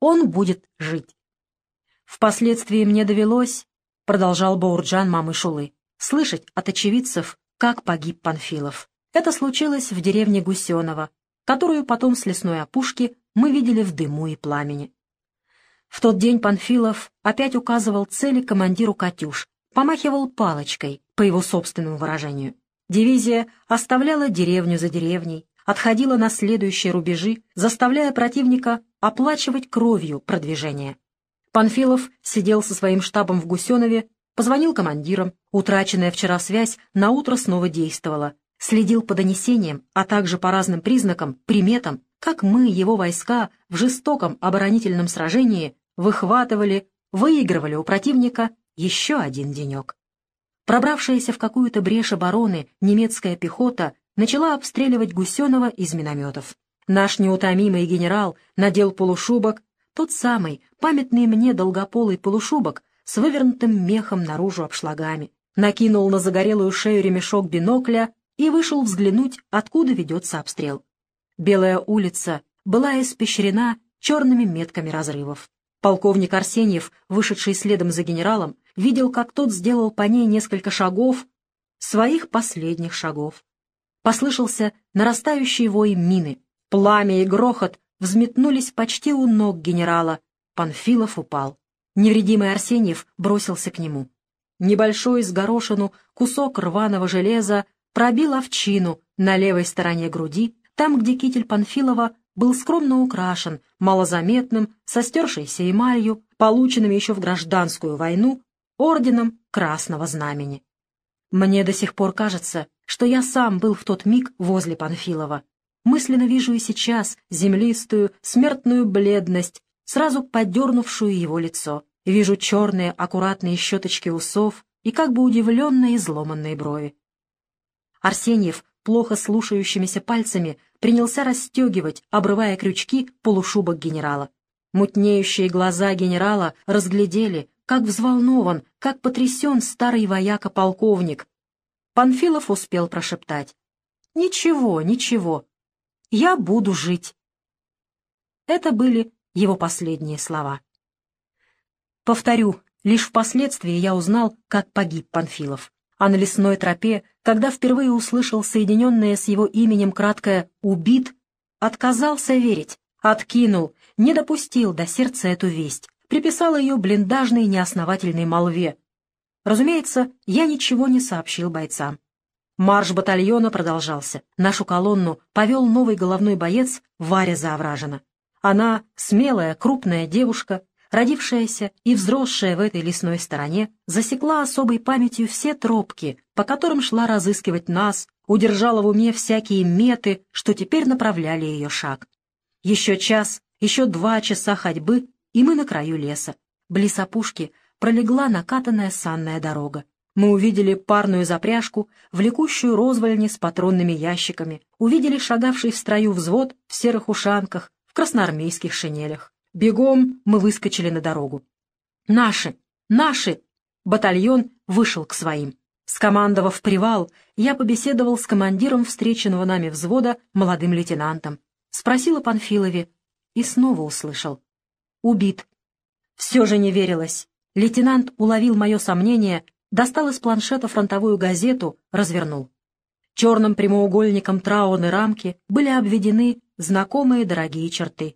Он будет жить. Впоследствии мне довелось, — продолжал Баурджан мамы Шулы, — слышать от очевидцев, как погиб Панфилов. Это случилось в деревне Гусенова, которую потом с лесной опушки мы видели в дыму и пламени. В тот день Панфилов опять указывал цели командиру «Катюш», помахивал палочкой, по его собственному выражению. Дивизия оставляла деревню за деревней, отходила на следующие рубежи, заставляя противника оплачивать кровью продвижение. Панфилов сидел со своим штабом в Гусенове, позвонил командирам, утраченная вчера связь на утро снова действовала, следил по донесениям, а также по разным признакам, приметам, как мы, его войска, в жестоком оборонительном сражении выхватывали, выигрывали у противника еще один денек. Пробравшаяся в какую-то брешь обороны немецкая пехота начала обстреливать Гусенова из минометов. Наш неутомимый генерал надел полушубок, тот самый, памятный мне долгополый полушубок с вывернутым мехом наружу обшлагами, накинул на загорелую шею ремешок бинокля и вышел взглянуть, откуда ведется обстрел. Белая улица была испещрена черными метками разрывов. Полковник Арсеньев, вышедший следом за генералом, видел, как тот сделал по ней несколько шагов, своих последних шагов. Послышался нарастающий вой мины. Пламя и грохот взметнулись почти у ног генерала. Панфилов упал. Невредимый Арсеньев бросился к нему. Небольшой с горошину кусок рваного железа пробил овчину на левой стороне груди, там, где китель Панфилова был скромно украшен, малозаметным, со стершейся эмалью, полученным еще в гражданскую войну, орденом Красного Знамени. Мне до сих пор кажется, что я сам был в тот миг возле Панфилова. Мысленно вижу и сейчас землистую, смертную бледность, сразу подернувшую его лицо. Вижу черные, аккуратные щеточки усов и как бы удивленные изломанные брови. Арсеньев плохо слушающимися пальцами принялся расстегивать, обрывая крючки, полушубок генерала. Мутнеющие глаза генерала разглядели, как взволнован, как потрясен старый вояка-полковник. Панфилов успел прошептать. «Ничего, ничего, я буду жить». Это были его последние слова. Повторю, лишь впоследствии я узнал, как погиб Панфилов а на лесной тропе, когда впервые услышал соединенное с его именем краткое «убит», отказался верить, откинул, не допустил до сердца эту весть, приписал ее блиндажной неосновательной молве. Разумеется, я ничего не сообщил бойцам. Марш батальона продолжался. Нашу колонну повел новый головной боец Варя Заовражина. Она, смелая, крупная девушка, родившаяся и взросшая в этой лесной стороне, засекла особой памятью все тропки, по которым шла разыскивать нас, удержала в уме всякие меты, что теперь направляли ее шаг. Еще час, еще два часа ходьбы, и мы на краю леса. Близ опушки пролегла накатанная санная дорога. Мы увидели парную запряжку, влекущую розвольни с патронными ящиками, увидели шагавший в строю взвод в серых ушанках, в красноармейских шинелях. Бегом мы выскочили на дорогу. «Наши! Наши!» Батальон вышел к своим. Скомандовав привал, я побеседовал с командиром встреченного нами взвода, молодым лейтенантом. Спросил о Панфилове и снова услышал. «Убит». Все же не верилось. Лейтенант уловил мое сомнение, достал из планшета фронтовую газету, развернул. Черным прямоугольником траурной рамки были обведены знакомые дорогие черты.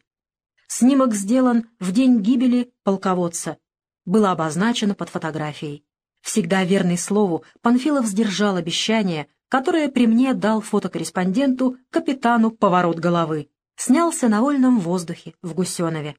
Снимок сделан в день гибели полководца. Было обозначено под фотографией. Всегда верный слову, Панфилов сдержал обещание, которое при мне дал фотокорреспонденту капитану поворот головы. Снялся на вольном воздухе в Гусенове.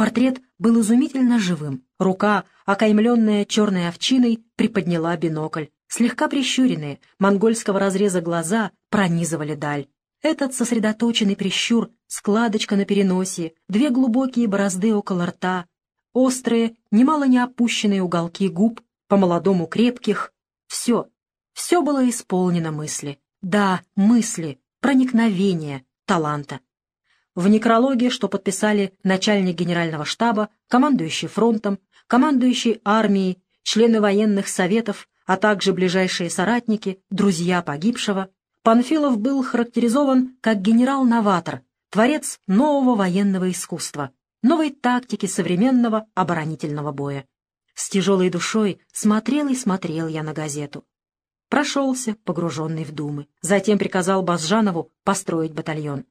Портрет был изумительно живым. Рука, окаймленная черной овчиной, приподняла бинокль. Слегка прищуренные, монгольского разреза глаза пронизывали даль. Этот сосредоточенный прищур, складочка на переносе, две глубокие борозды около рта, острые, немало не опущенные уголки губ, по-молодому крепких. Все, все было исполнено мысли. Да, мысли, проникновения, таланта. В некрологе, что подписали начальник генерального штаба, командующий фронтом, командующий армией, члены военных советов, а также ближайшие соратники, друзья погибшего, Панфилов был характеризован как генерал-новатор, творец нового военного искусства. новой тактики современного оборонительного боя. С тяжелой душой смотрел и смотрел я на газету. Прошелся, погруженный в думы. Затем приказал Базжанову построить батальон.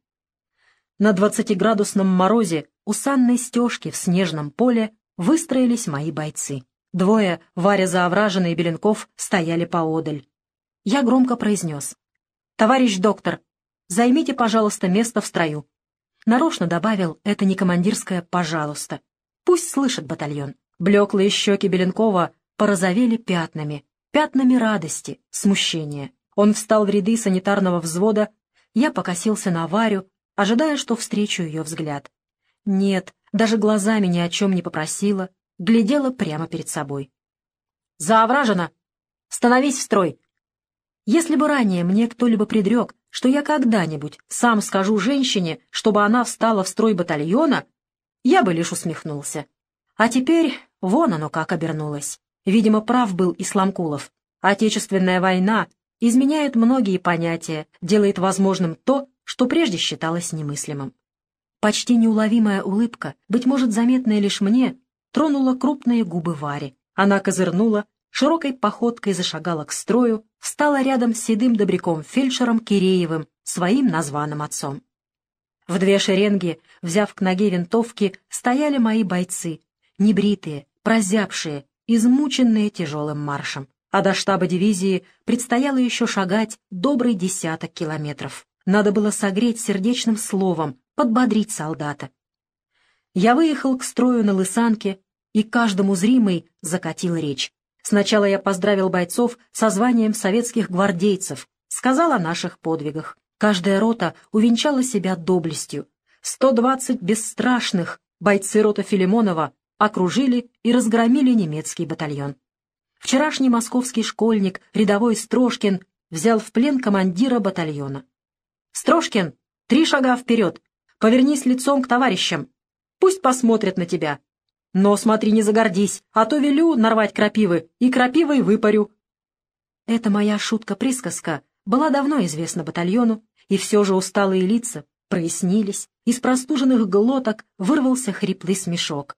На двадцатиградусном морозе у санной стежки в снежном поле выстроились мои бойцы. Двое, Варя Заовражина и Беленков, стояли поодаль. Я громко произнес. «Товарищ доктор, займите, пожалуйста, место в строю». Нарочно добавил это не командирское «пожалуйста». Пусть слышит батальон. Блеклые щеки Беленкова порозовели пятнами, пятнами радости, смущения. Он встал в ряды санитарного взвода, я покосился на Варю, ожидая, что встречу ее взгляд. Нет, даже глазами ни о чем не попросила, глядела прямо перед собой. «Заовражена! Становись в строй!» Если бы ранее мне кто-либо предрек, что я когда-нибудь сам скажу женщине, чтобы она встала в строй батальона, я бы лишь усмехнулся. А теперь вон оно как обернулось. Видимо, прав был Исламкулов. Отечественная война изменяет многие понятия, делает возможным то, что прежде считалось немыслимым. Почти неуловимая улыбка, быть может, заметная лишь мне, тронула крупные губы Вари. Она козырнула, широкой походкой зашагала к строю, встала рядом с седым добряком-фельдшером Киреевым, своим названным отцом. В две шеренги, взяв к ноге винтовки, стояли мои бойцы, небритые, прозябшие, измученные тяжелым маршем. А до штаба дивизии предстояло еще шагать добрый десяток километров. Надо было согреть сердечным словом, подбодрить солдата. Я выехал к строю на Лысанке, и каждому зримый закатил речь. Сначала я поздравил бойцов со званием советских гвардейцев, сказал о наших подвигах. Каждая рота увенчала себя доблестью. 120 бесстрашных бойцы рота Филимонова окружили и разгромили немецкий батальон. Вчерашний московский школьник, рядовой Строшкин, взял в плен командира батальона. «Строшкин, три шага вперед! Повернись лицом к товарищам! Пусть посмотрят на тебя! Но смотри, не загордись, а то велю нарвать крапивы, и крапивой выпарю!» Эта моя шутка-присказка была давно известна батальону, и все же усталые лица прояснились, из простуженных глоток вырвался хриплый смешок.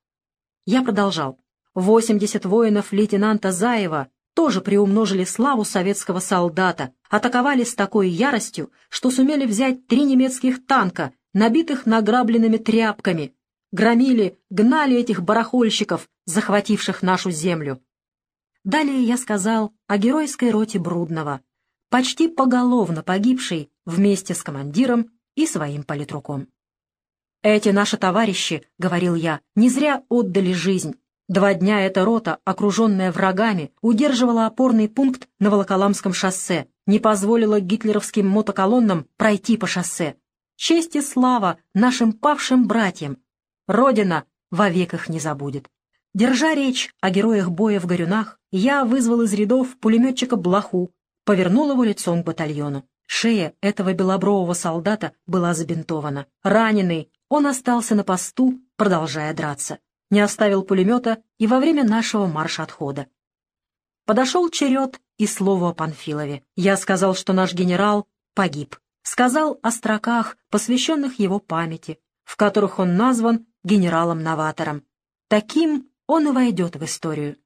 Я продолжал. Восемьдесят воинов лейтенанта Заева тоже приумножили славу советского солдата, атаковали с такой яростью, что сумели взять три немецких танка, набитых награбленными тряпками, громили, гнали этих барахольщиков, захвативших нашу землю. Далее я сказал о геройской роте Брудного, почти поголовно погибшей вместе с командиром и своим политруком. «Эти наши товарищи, — говорил я, — не зря отдали жизнь, Два дня эта рота, окруженная врагами, удерживала опорный пункт на Волоколамском шоссе, не позволила гитлеровским мотоколоннам пройти по шоссе. Честь и слава нашим павшим братьям! Родина вовек их не забудет. Держа речь о героях боя в Горюнах, я вызвал из рядов пулеметчика Блоху, повернул его лицом к батальону. Шея этого белобрового солдата была забинтована. Раненый, он остался на посту, продолжая драться не оставил пулемета и во время нашего марша-отхода. Подошел черед и слово о Панфилове. Я сказал, что наш генерал погиб. Сказал о строках, посвященных его памяти, в которых он назван генералом-новатором. Таким он и войдет в историю.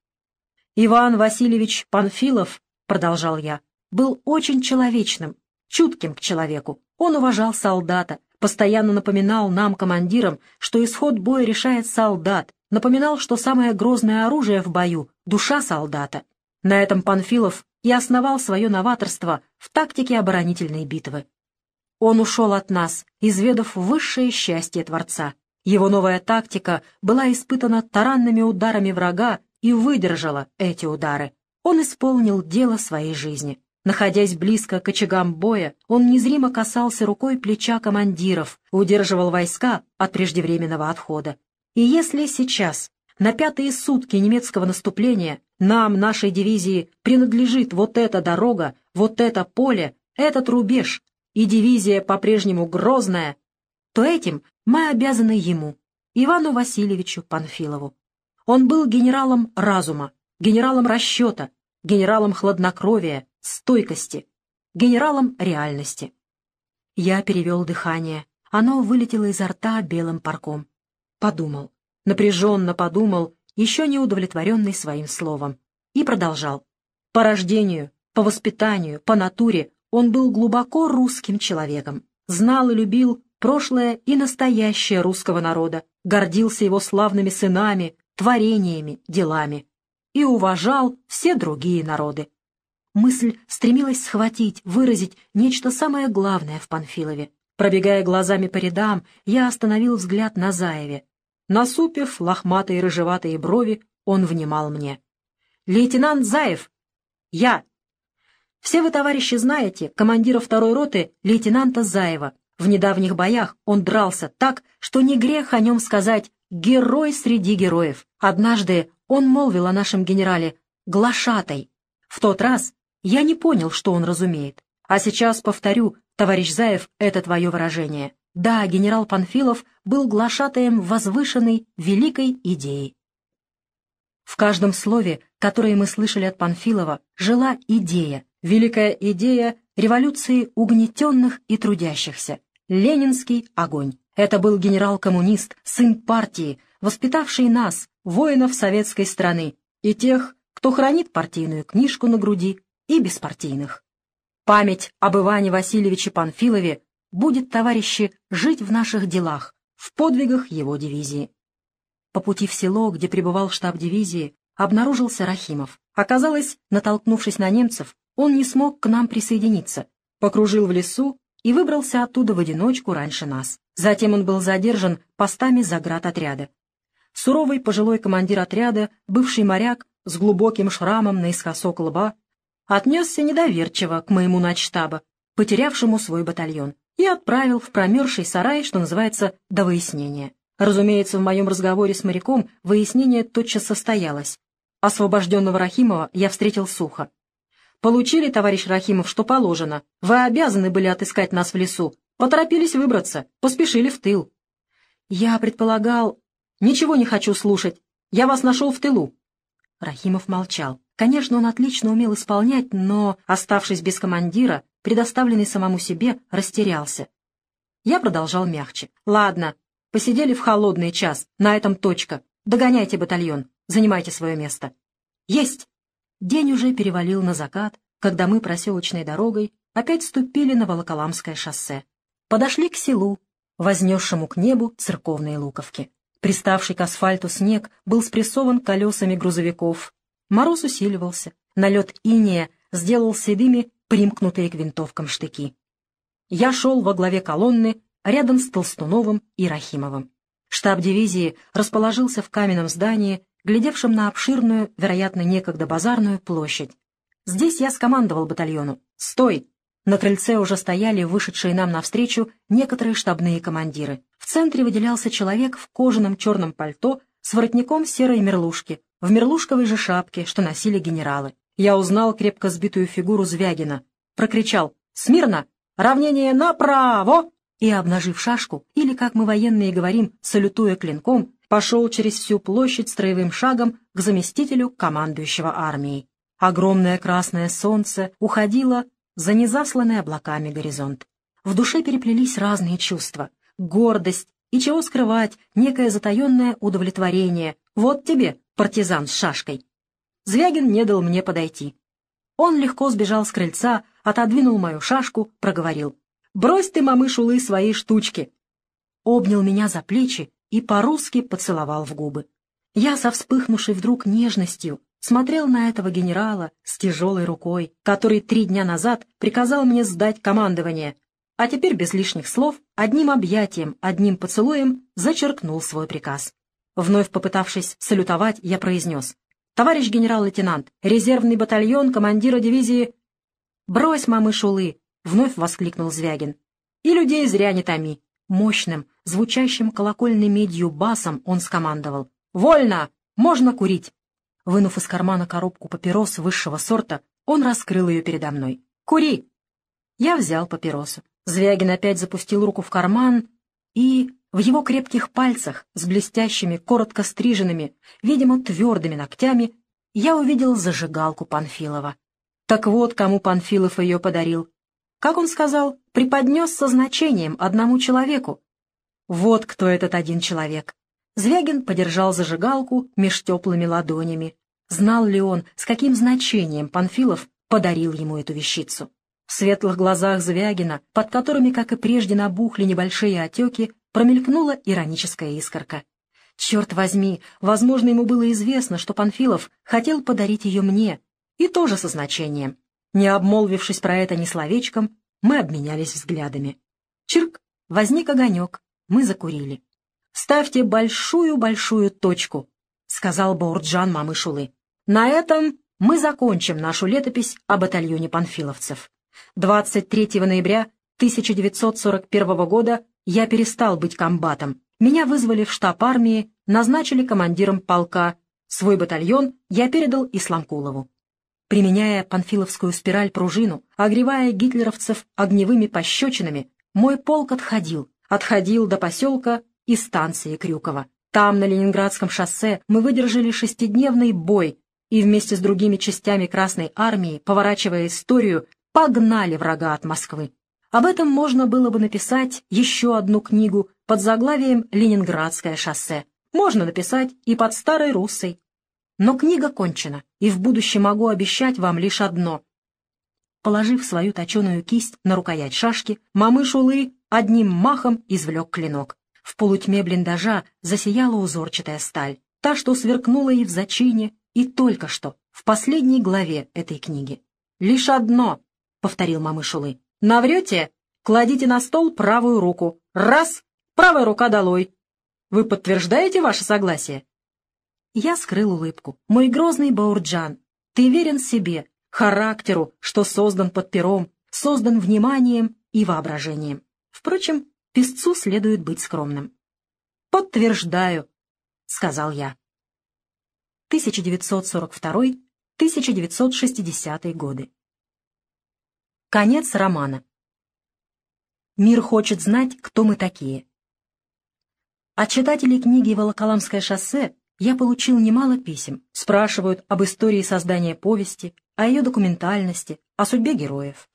Иван Васильевич Панфилов, продолжал я, был очень человечным, чутким к человеку. Он уважал солдата, постоянно напоминал нам, командирам, что исход боя решает солдат, напоминал, что самое грозное оружие в бою — душа солдата. На этом Панфилов и основал свое новаторство в тактике оборонительной битвы. Он ушел от нас, изведав высшее счастье Творца. Его новая тактика была испытана таранными ударами врага и выдержала эти удары. Он исполнил дело своей жизни. Находясь близко к очагам боя, он незримо касался рукой плеча командиров, удерживал войска от преждевременного отхода. И если сейчас, на пятые сутки немецкого наступления, нам, нашей дивизии, принадлежит вот эта дорога, вот это поле, этот рубеж, и дивизия по-прежнему грозная, то этим мы обязаны ему, Ивану Васильевичу Панфилову. Он был генералом разума, генералом расчета, генералом хладнокровия, стойкости, генералом реальности. Я перевел дыхание. Оно вылетело изо рта белым парком. подумал, напряженно подумал, еще не удовлетворенный своим словом, и продолжал. По рождению, по воспитанию, по натуре он был глубоко русским человеком, знал и любил прошлое и настоящее русского народа, гордился его славными сынами, творениями, делами и уважал все другие народы. Мысль стремилась схватить, выразить нечто самое главное в Панфилове. Пробегая глазами по рядам, я остановил взгляд на Заеве. Насупив лохматые рыжеватые брови, он внимал мне. «Лейтенант Заев!» «Я!» «Все вы, товарищи, знаете командира второй роты лейтенанта Заева. В недавних боях он дрался так, что не грех о нем сказать «герой среди героев». Однажды он молвил о нашем генерале «глашатай». В тот раз я не понял, что он разумеет. А сейчас повторю, товарищ Заев, это твое выражение. Да, генерал Панфилов был глашатаем возвышенной, великой идеи. В каждом слове, которое мы слышали от Панфилова, жила идея, великая идея революции угнетенных и трудящихся, ленинский огонь. Это был генерал-коммунист, сын партии, воспитавший нас, воинов советской страны, и тех, кто хранит партийную книжку на груди, и беспартийных. Память об Иване Васильевиче Панфилове будет, товарищи, жить в наших делах, в подвигах его дивизии. По пути в село, где пребывал штаб дивизии, обнаружился Рахимов. Оказалось, натолкнувшись на немцев, он не смог к нам присоединиться, покружил в лесу и выбрался оттуда в одиночку раньше нас. Затем он был задержан постами заградотряда. Суровый пожилой командир отряда, бывший моряк с глубоким шрамом наискосок лба, отнесся недоверчиво к моему начштаба, потерявшему свой батальон, и отправил в промерзший сарай, что называется, до выяснения. Разумеется, в моем разговоре с моряком выяснение тотчас состоялось. Освобожденного Рахимова я встретил сухо. «Получили, товарищ Рахимов, что положено. Вы обязаны были отыскать нас в лесу. Поторопились выбраться, поспешили в тыл». «Я предполагал...» «Ничего не хочу слушать. Я вас нашел в тылу». Рахимов молчал. Конечно, он отлично умел исполнять, но, оставшись без командира, предоставленный самому себе, растерялся. Я продолжал мягче. «Ладно, посидели в холодный час, на этом точка. Догоняйте батальон, занимайте свое место». «Есть!» День уже перевалил на закат, когда мы проселочной дорогой опять ступили на Волоколамское шоссе. Подошли к селу, вознесшему к небу церковные луковки. Приставший к асфальту снег был спрессован колесами грузовиков, Мороз усиливался, налет иния сделал седыми примкнутые к винтовкам штыки. Я шел во главе колонны рядом с Толстуновым и Рахимовым. Штаб дивизии расположился в каменном здании, глядевшем на обширную, вероятно, некогда базарную площадь. Здесь я скомандовал батальону. «Стой!» На крыльце уже стояли вышедшие нам навстречу некоторые штабные командиры. В центре выделялся человек в кожаном черном пальто с воротником серой мерлушки, в мерлушковой же шапке, что носили генералы. Я узнал крепко сбитую фигуру Звягина. Прокричал «Смирно! Равнение направо!» И, обнажив шашку, или, как мы военные говорим, салютуя клинком, пошел через всю площадь строевым шагом к заместителю командующего армией. Огромное красное солнце уходило за незасланный облаками горизонт. В душе переплелись разные чувства. Гордость и, чего скрывать, некое затаенное удовлетворение. Вот тебе, партизан с шашкой. Звягин не дал мне подойти. Он легко сбежал с крыльца, отодвинул мою шашку, проговорил. «Брось ты, мамышулы, свои штучки!» Обнял меня за плечи и по-русски поцеловал в губы. Я со вспыхнувшей вдруг нежностью смотрел на этого генерала с тяжелой рукой, который три дня назад приказал мне сдать командование, а теперь без лишних слов, одним объятием, одним поцелуем зачеркнул свой приказ. Вновь попытавшись салютовать, я произнес. «Товарищ генерал-лейтенант, резервный батальон командира дивизии...» «Брось, мамы шулы!» — вновь воскликнул Звягин. «И людей зря не томи!» Мощным, звучащим колокольной медью басом он скомандовал. «Вольно! Можно курить!» Вынув из кармана коробку папирос высшего сорта, он раскрыл ее передо мной. «Кури!» Я взял папиросу. Звягин опять запустил руку в карман и в его крепких пальцах с блестящими, коротко стриженными, видимо, твердыми ногтями, я увидел зажигалку Панфилова. Так вот, кому Панфилов ее подарил. Как он сказал, преподнес со значением одному человеку. Вот кто этот один человек. Звягин подержал зажигалку меж теплыми ладонями. Знал ли он, с каким значением Панфилов подарил ему эту вещицу? В светлых глазах Звягина, под которыми, как и прежде, набухли небольшие отеки, промелькнула ироническая искорка. Черт возьми, возможно, ему было известно, что Панфилов хотел подарить ее мне, и тоже со значением. Не обмолвившись про это ни словечком, мы обменялись взглядами. Чирк, возник огонек, мы закурили. «Ставьте большую-большую точку», — сказал Баурджан мамы Шулы. «На этом мы закончим нашу летопись о батальоне панфиловцев. 23 ноября 1941 года я перестал быть комбатом. Меня вызвали в штаб армии, назначили командиром полка. Свой батальон я передал Исламкулову. Применяя панфиловскую спираль-пружину, огревая гитлеровцев огневыми пощечинами, мой полк отходил, отходил до поселка и станции Крюкова. Там, на Ленинградском шоссе, мы выдержали шестидневный бой и вместе с другими частями Красной Армии, поворачивая историю, погнали врага от Москвы. Об этом можно было бы написать еще одну книгу под заглавием «Ленинградское шоссе». Можно написать и под Старой Руссой. Но книга кончена, и в будущем могу обещать вам лишь одно. Положив свою точеную кисть на рукоять шашки, мамыш Улы одним махом извлек клинок. В полутьме блиндажа засияла узорчатая сталь, та, что сверкнула и в зачине, и только что, в последней главе этой книги. «Лишь одно», — повторил Мамышулы. «Наврете? Кладите на стол правую руку. Раз! Правая рука долой. Вы подтверждаете ваше согласие?» Я скрыл улыбку. «Мой грозный Баурджан, ты верен себе, характеру, что создан под пером, создан вниманием и воображением. Впрочем, Песцу следует быть скромным. «Подтверждаю», — сказал я. 1942-1960 годы. Конец романа. Мир хочет знать, кто мы такие. От читателей книги «Волоколамское шоссе» я получил немало писем. Спрашивают об истории создания повести, о ее документальности, о судьбе героев.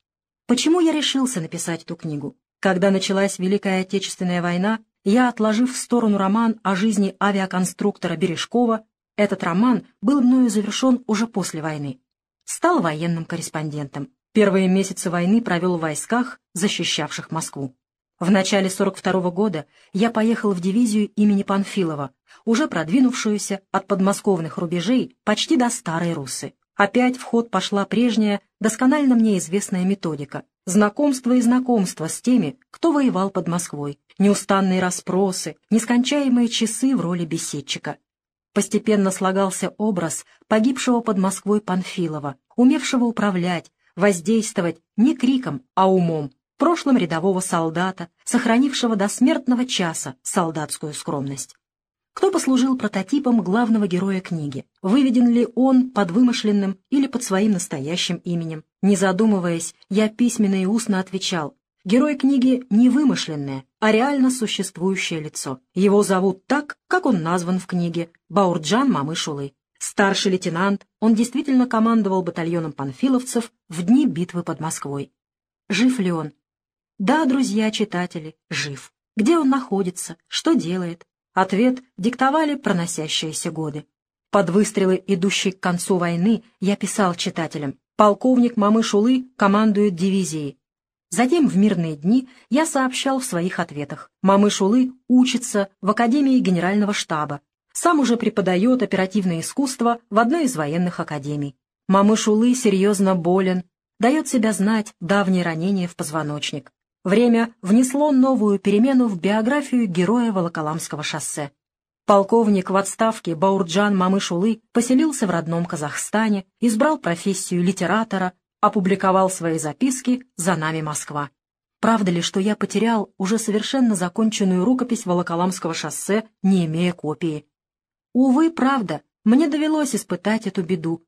Почему я решился написать эту книгу? Когда началась Великая Отечественная война, я, отложив в сторону роман о жизни авиаконструктора Бережкова, этот роман был мною завершен уже после войны. Стал военным корреспондентом. Первые месяцы войны провел в войсках, защищавших Москву. В начале 42 -го года я поехал в дивизию имени Панфилова, уже продвинувшуюся от подмосковных рубежей почти до Старой Руссы. Опять в ход пошла прежняя, досконально мне известная методика Знакомство и знакомство с теми, кто воевал под Москвой, неустанные расспросы, нескончаемые часы в роли беседчика. Постепенно слагался образ погибшего под Москвой Панфилова, умевшего управлять, воздействовать не криком, а умом, прошлым рядового солдата, сохранившего до смертного часа солдатскую скромность. Кто послужил прототипом главного героя книги? Выведен ли он под вымышленным или под своим настоящим именем? Не задумываясь, я письменно и устно отвечал. Герой книги не вымышленное, а реально существующее лицо. Его зовут так, как он назван в книге — Баурджан Мамышулы. Старший лейтенант, он действительно командовал батальоном панфиловцев в дни битвы под Москвой. Жив ли он? Да, друзья-читатели, жив. Где он находится? Что делает? Ответ диктовали проносящиеся годы. Под выстрелы, идущей к концу войны, я писал читателям. Полковник Мамышулы командует дивизией. Затем в мирные дни я сообщал в своих ответах. Мамышулы учится в Академии Генерального штаба. Сам уже преподает оперативное искусство в одной из военных академий. Мамышулы серьезно болен, дает себя знать давнее ранение в позвоночник. Время внесло новую перемену в биографию героя Волоколамского шоссе. Полковник в отставке Баурджан Мамышулы поселился в родном Казахстане, избрал профессию литератора, опубликовал свои записки «За нами Москва». Правда ли, что я потерял уже совершенно законченную рукопись Волоколамского шоссе, не имея копии? Увы, правда, мне довелось испытать эту беду.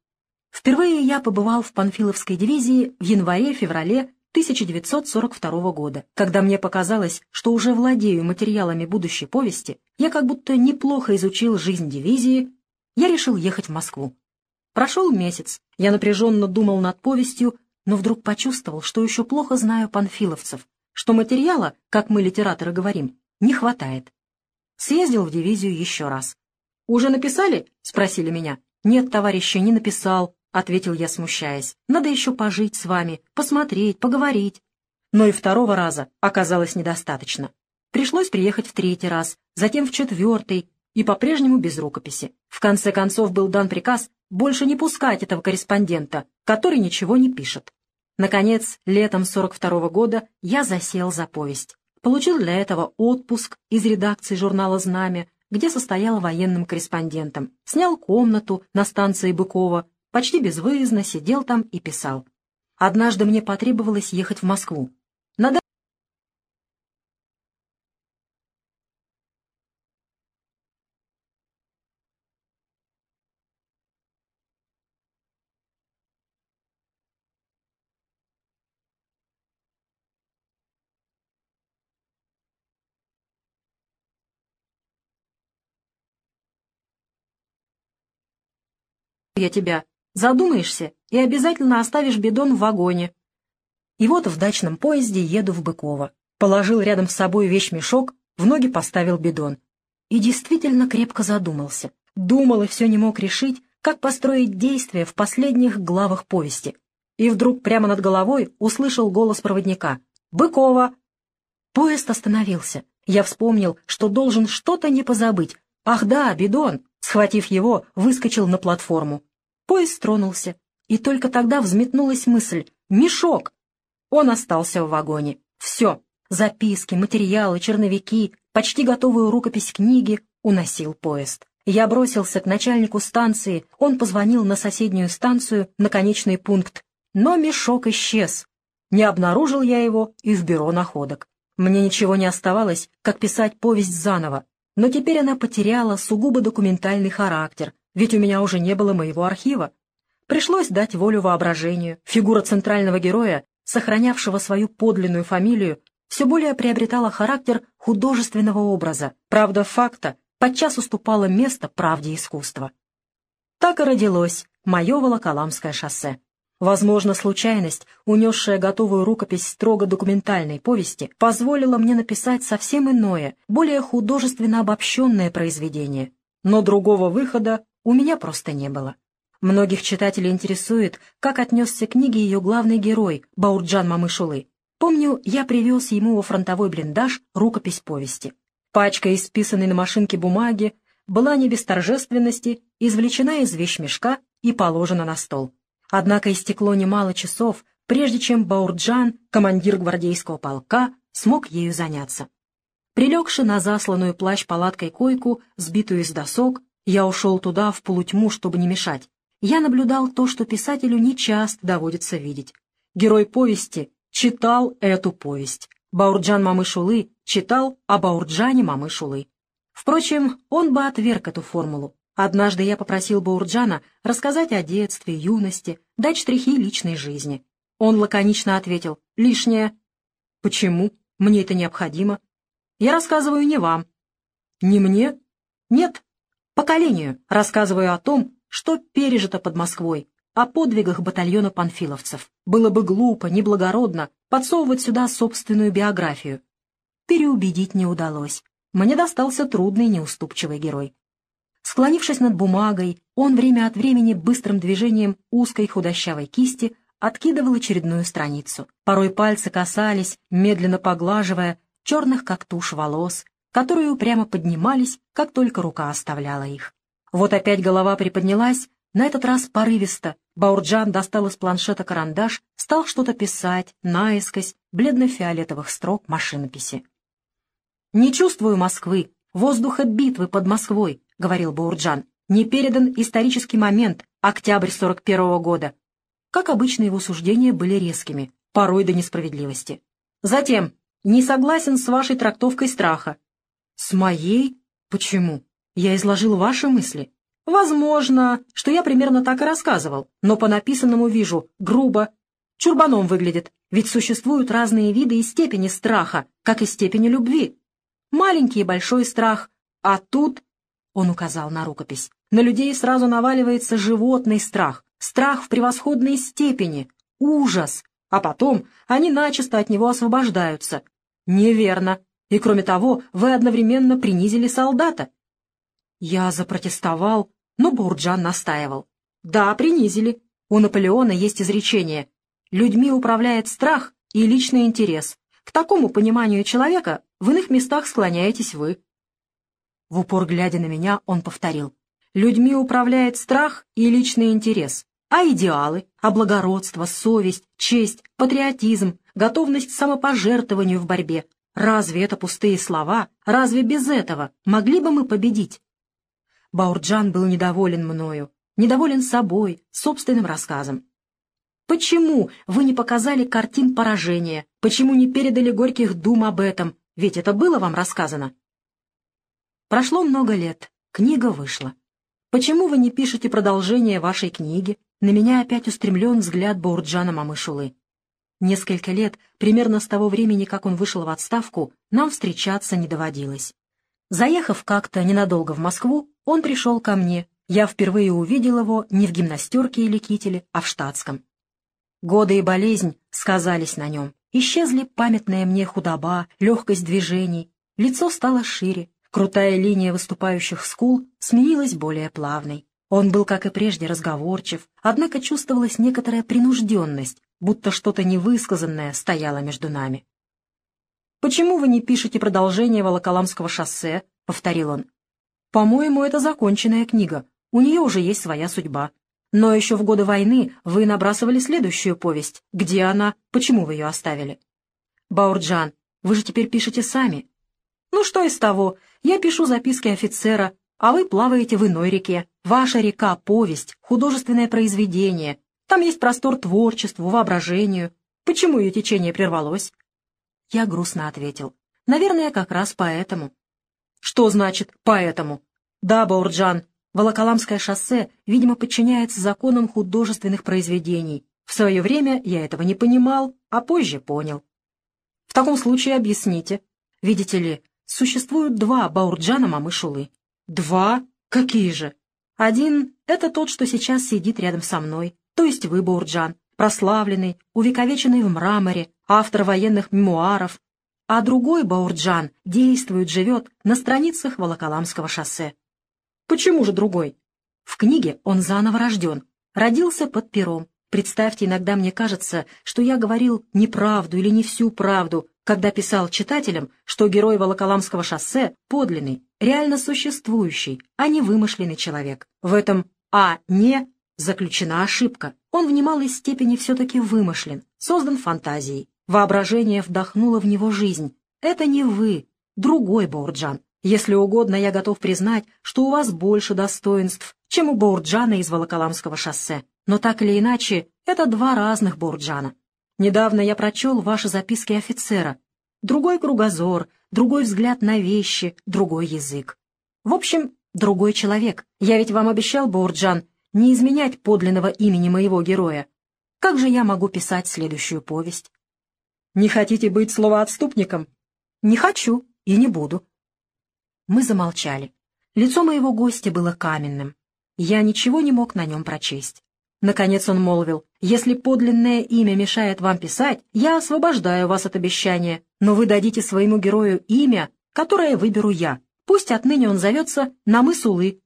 Впервые я побывал в Панфиловской дивизии в январе-феврале 1942 года, когда мне показалось, что уже владею материалами будущей повести, я как будто неплохо изучил жизнь дивизии, я решил ехать в Москву. Прошел месяц, я напряженно думал над повестью, но вдруг почувствовал, что еще плохо знаю панфиловцев, что материала, как мы, литераторы, говорим, не хватает. съездил в дивизию еще раз. «Уже написали?» — спросили меня. «Нет, товарищ, не написал», — ответил я, смущаясь. «Надо еще пожить с вами, посмотреть, поговорить». Но и второго раза оказалось недостаточно. Пришлось приехать в третий раз, затем в четвертый, и по-прежнему без рукописи. В конце концов был дан приказ больше не пускать этого корреспондента, который ничего не пишет. Наконец, летом 42 -го года я засел за повесть. Получил для этого отпуск из редакции журнала «Знамя», где состоял военным корреспондентом. Снял комнату на станции Быкова, почти безвыездно сидел там и писал. Однажды мне потребовалось ехать в Москву. Я тебя. Задумаешься и обязательно оставишь бидон в вагоне. И вот в дачном поезде еду в Быково. Положил рядом с собой вещмешок, в ноги поставил бидон. И действительно крепко задумался. Думал и все не мог решить, как построить действие в последних главах повести. И вдруг прямо над головой услышал голос проводника. «Быкова!» Поезд остановился. Я вспомнил, что должен что-то не позабыть. «Ах да, бидон!» Схватив его, выскочил на платформу. Поезд тронулся, и только тогда взметнулась мысль «Мешок!». Он остался в вагоне. Все. Записки, материалы, черновики, почти готовую рукопись книги уносил поезд. Я бросился к начальнику станции, он позвонил на соседнюю станцию, на конечный пункт. Но мешок исчез. Не обнаружил я его и в бюро находок. Мне ничего не оставалось, как писать повесть заново, но теперь она потеряла сугубо документальный характер, ведь у меня уже не было моего архива. Пришлось дать волю воображению. Фигура центрального героя, сохранявшего свою подлинную фамилию, все более приобретала характер художественного образа. Правда факта подчас уступала место правде искусства. Так и родилось мое Волоколамское шоссе. Возможно, случайность, унесшая готовую рукопись строго документальной повести, позволила мне написать совсем иное, более художественно обобщенное произведение. Но другого выхода у меня просто не было. Многих читателей интересует, как отнесся к книге ее главный герой, Баурджан Мамышулы. Помню, я привез ему во фронтовой блиндаж рукопись повести. Пачка, исписанной на машинке бумаги, была не без торжественности, извлечена из вещмешка и положена на стол. Однако истекло немало часов, прежде чем Баурджан, командир гвардейского полка, смог ею заняться. Прилегши на засланную плащ-палаткой койку, сбитую из досок, я ушел туда в полутьму, чтобы не мешать. Я наблюдал то, что писателю нечасто доводится видеть. Герой повести читал эту повесть. Баурджан Мамышулы читал о Баурджане Мамышулы. Впрочем, он бы отверг эту формулу. Однажды я попросил Баурджана рассказать о детстве, юности, дать штрихи личной жизни. Он лаконично ответил «Лишнее». «Почему? Мне это необходимо». «Я рассказываю не вам». «Не мне?» «Нет, поколению. Рассказываю о том, что пережито под Москвой, о подвигах батальона панфиловцев. Было бы глупо, неблагородно подсовывать сюда собственную биографию. Переубедить не удалось. Мне достался трудный, неуступчивый герой. Склонившись над бумагой, он время от времени быстрым движением узкой худощавой кисти откидывал очередную страницу. Порой пальцы касались, медленно поглаживая, черных как тушь волос, которые упрямо поднимались, как только рука оставляла их. Вот опять голова приподнялась, на этот раз порывисто. Баурджан достал из планшета карандаш, стал что-то писать, наискось, бледно-фиолетовых строк машинописи. «Не чувствую Москвы, воздуха битвы под Москвой, — говорил Баурджан, — не передан исторический момент, октябрь 41-го года. Как обычно, его суждения были резкими, порой до несправедливости. Затем, не согласен с вашей трактовкой страха. С моей? Почему? Я изложил ваши мысли. Возможно, что я примерно так и рассказывал, но по написанному вижу грубо. Чурбаном выглядит, ведь существуют разные виды и степени страха, как и степени любви. Маленький и большой страх, а тут он указал на рукопись. На людей сразу наваливается животный страх, страх в превосходной степени, ужас, а потом они начисто от него освобождаются. Неверно. И кроме того, вы одновременно принизили солдата. Я запротестовал, но Бурджан настаивал. Да, принизили. У Наполеона есть изречение «Людьми управляет страх и личный интерес. К такому пониманию человека в иных местах склоняетесь вы». В упор глядя на меня, он повторил. «Людьми управляет страх и личный интерес. А идеалы, а благородство, совесть, честь, патриотизм, готовность к самопожертвованию в борьбе. Разве это пустые слова? Разве без этого могли бы мы победить? Баурджан был недоволен мною, недоволен собой, собственным рассказом. Почему вы не показали картин поражения? Почему не передали горьких дум об этом? Ведь это было вам рассказано. Прошло много лет, книга вышла. Почему вы не пишете продолжение вашей книги? На меня опять устремлен взгляд Баурджана Мамышулы. Несколько лет, примерно с того времени, как он вышел в отставку, нам встречаться не доводилось. Заехав как-то ненадолго в Москву, он пришел ко мне. Я впервые увидел его не в гимнастерке или кителе, а в штатском. Годы и болезнь сказались на нем. Исчезли памятная мне худоба, легкость движений. Лицо стало шире, крутая линия выступающих скул сменилась более плавной. Он был, как и прежде, разговорчив, однако чувствовалась некоторая принужденность, будто что-то невысказанное стояло между нами. «Почему вы не пишете продолжение Волоколамского шоссе?» — повторил он. «По-моему, это законченная книга. У нее уже есть своя судьба. Но еще в годы войны вы набрасывали следующую повесть. Где она? Почему вы ее оставили?» «Баурджан, вы же теперь пишете сами». «Ну что из того? Я пишу записки офицера, а вы плаваете в иной реке. Ваша река — повесть, художественное произведение, там есть простор творчеству, воображению. Почему ее течение прервалось?» Я грустно ответил. «Наверное, как раз поэтому». «Что значит «поэтому»?» «Да, Баурджан, Волоколамское шоссе, видимо, подчиняется законам художественных произведений. В свое время я этого не понимал, а позже понял. В таком случае объясните. Видите ли, существуют два Баурджана Мамышулы. Два? Какие же? Один — это тот, что сейчас сидит рядом со мной то есть вы, Бурджан, прославленный, увековеченный в мраморе, автор военных мемуаров, а другой Баурджан действует, живет на страницах Волоколамского шоссе. Почему же другой? В книге он заново рожден, родился под пером. Представьте, иногда мне кажется, что я говорил неправду или не всю правду, когда писал читателям, что герой Волоколамского шоссе подлинный, реально существующий, а не вымышленный человек. В этом «а» не Заключена ошибка. Он в немалой степени все-таки вымышлен, создан фантазией. Воображение вдохнуло в него жизнь. Это не вы, другой Баурджан. Если угодно, я готов признать, что у вас больше достоинств, чем у Баурджана из Волоколамского шоссе. Но так или иначе, это два разных Баурджана. Недавно я прочел ваши записки офицера. Другой кругозор, другой взгляд на вещи, другой язык. В общем, другой человек. Я ведь вам обещал, Баурджан, не изменять подлинного имени моего героя. Как же я могу писать следующую повесть? Не хотите быть словоотступником? Не хочу и не буду. Мы замолчали. Лицо моего гостя было каменным. Я ничего не мог на нем прочесть. Наконец он молвил, «Если подлинное имя мешает вам писать, я освобождаю вас от обещания, но вы дадите своему герою имя, которое выберу я. Пусть отныне он зовется Намысулы».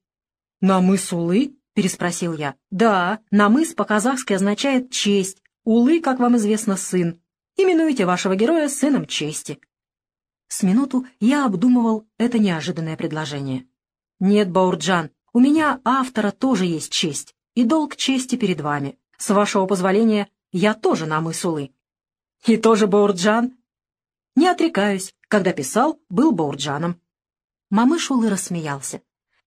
«Намысулы?» переспросил я. «Да, намыс по-казахски означает «честь». Улы, как вам известно, сын. Именуйте вашего героя сыном чести». С минуту я обдумывал это неожиданное предложение. «Нет, Баурджан, у меня, автора, тоже есть честь, и долг чести перед вами. С вашего позволения, я тоже намыс Улы». «И тоже Баурджан?» «Не отрекаюсь. Когда писал, был Баурджаном». Мамыш Улы рассмеялся.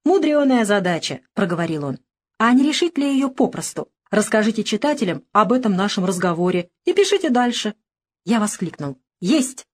«Мудреная задача», — проговорил он. А не решить ли ее попросту? Расскажите читателям об этом нашем разговоре и пишите дальше. Я воскликнул. Есть!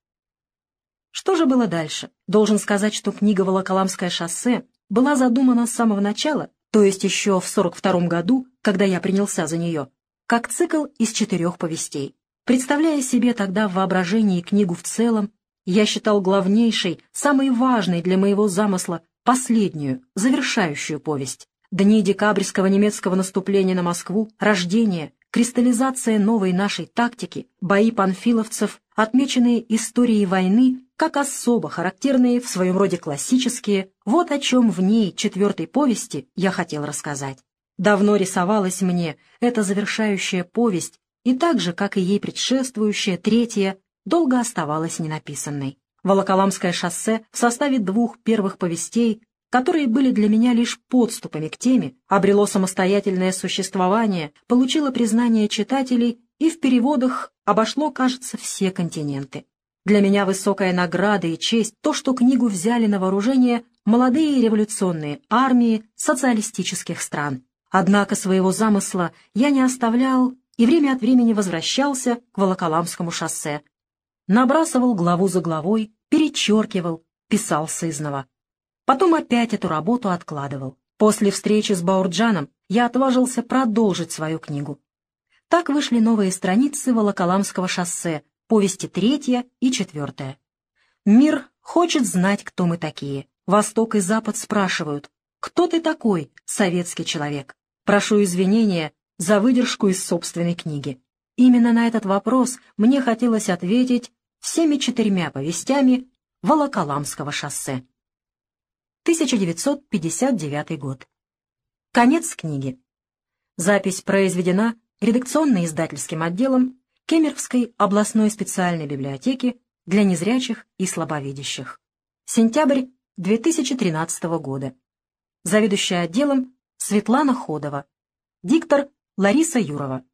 Что же было дальше? Должен сказать, что книга «Волоколамское шоссе» была задумана с самого начала, то есть еще в 42 году, когда я принялся за нее, как цикл из четырех повестей. Представляя себе тогда в воображении книгу в целом, я считал главнейшей, самой важной для моего замысла последнюю, завершающую повесть. Дни декабрьского немецкого наступления на Москву, рождение, кристаллизация новой нашей тактики, бои панфиловцев, отмеченные историей войны как особо характерные, в своем роде классические, вот о чем в ней, четвертой повести, я хотел рассказать. Давно рисовалась мне эта завершающая повесть, и так же, как и ей предшествующая, третья, долго оставалась ненаписанной. Волоколамское шоссе в составе двух первых повестей, которые были для меня лишь подступами к теме, обрело самостоятельное существование, получило признание читателей и в переводах обошло, кажется, все континенты. Для меня высокая награда и честь то, что книгу взяли на вооружение молодые революционные армии социалистических стран. Однако своего замысла я не оставлял и время от времени возвращался к Волоколамскому шоссе. Набрасывал главу за главой, перечеркивал, писал сызново. Потом опять эту работу откладывал. После встречи с Баурджаном я отважился продолжить свою книгу. Так вышли новые страницы Волоколамского шоссе, повести третья и четвертая. Мир хочет знать, кто мы такие. Восток и Запад спрашивают, кто ты такой, советский человек? Прошу извинения за выдержку из собственной книги. Именно на этот вопрос мне хотелось ответить всеми четырьмя повестями Волоколамского шоссе. 1959 год. Конец книги. Запись произведена редакционно-издательским отделом Кемеровской областной специальной библиотеки для незрячих и слабовидящих. Сентябрь 2013 года. Заведующая отделом Светлана Ходова. Диктор Лариса Юрова.